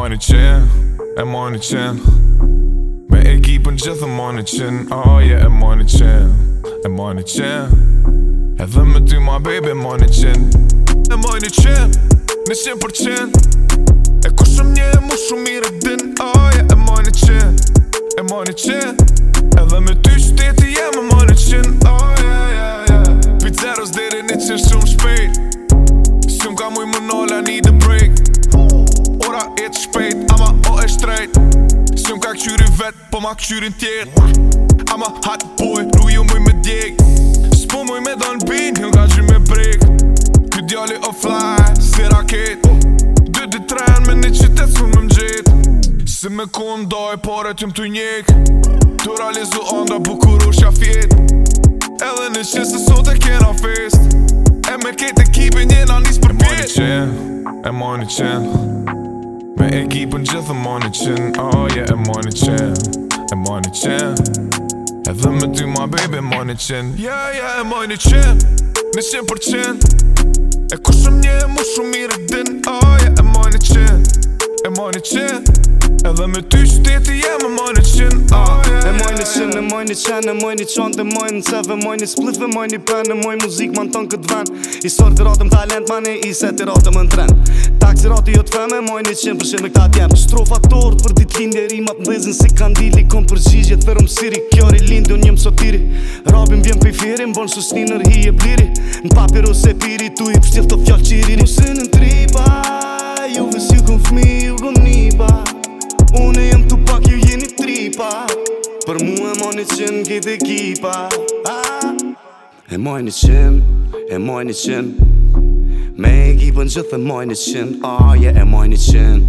marrë një qenë E marrë një qenë Me ekipën gjithë e marrë një qenë Oh yeah, e marrë një qenë E marrë një qenë Edhe me ty ma baby, e marrë një qenë E marrë një qenë qenë për qenë E ku shumë një e mu shumë mirë e din Oh yeah, e marrë një qenë E marrë një qenë Edhe me ty shteti jem e marrë një qenë Oh yeah, yeah, yeah Pizzeros dhere një qenë shumë shpejt Shumë ka muj më nola një dëmë vet Po ma këqyrin tjet I'm a hot boy Ru ju muj me dig S'po muj me don bin një nga gjy me brick Ky djali o fly Si raket Dy dy tren me një qytet Sun me mgjit Si me kun doj Pare tjum të njek Tu realizu onda bukuru shafjet Edhe në qenë se sot e kena fest E me ketë ekipin jena njës për pjet E mojnë qenë E mojnë qenë Me ekipën gjithë e ma në qenë Oh yeah, e ma në qenë E ma në qenë Edhe me ty ma baby, e ma në qenë Yeah, yeah, e ma në qenë Në qenë për qenë E ku shumë një, e mu shumë mirë e Oh yeah, e ma në qenë E ma në qenë Edhe me ty që tete jem në moj një qenë, në moj një qonë Të moj në cëve, moj një splifë, moj një pënë, Në moj muzikë më në tonë këtë vend I sorë të ratëm talent, ma i ise të ratëm në trenë Taksi ratë jo të feme, moj një qenë përshim e këta tjemë Strofa torë për ditë lindje, ma të mbezin si kandili Kom përgjigje të verëm siri, kjori lindë, unë jëmë sotiri Rabin vjen për i firin, bon së e bliri Në papir ose piri, tu i një qën gjithë kipa E moj një qën, e moj një qën Me e kipën gjithë e moj një qën Aje e moj një qën,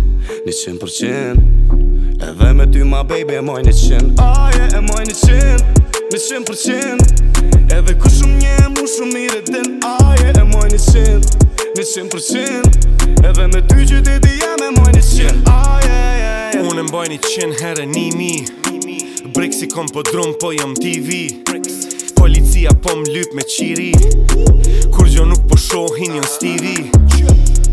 një qën për qën Edhe me ty ma baby e moj një qën Aje e moj një qën, një qën për qën Edhe ku shumë një mu shumë mire din Aje e moj një qën, një qën për qën Edhe me ty gjithë e di jam e moj një qën Aje, aje, aje Unë e mboj një qën herë një mi Brix i kom po drum po jam TV Policia po m'lyp lyp me qiri Kur gjo nuk po shohin jën stivi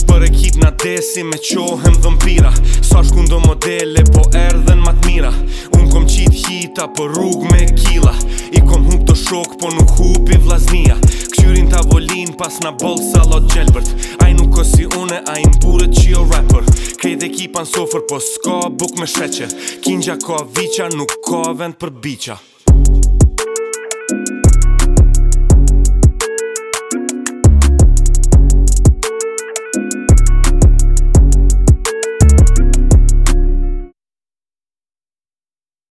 Për e kip na desi me qohem dhëmpira Sa shkundo modele po erdhen mat mira Un kom qit hita po rrug me kila I kom hup të shok po nuk hupi vlaznia Këqyrin tavolin pas na bol salot gjelbërt A nuk o si une A im burët që jo rapper Krejt ekipa në sofer Po s'ka buk me shreqe Kinja ka vicja Nuk ka vend për bicja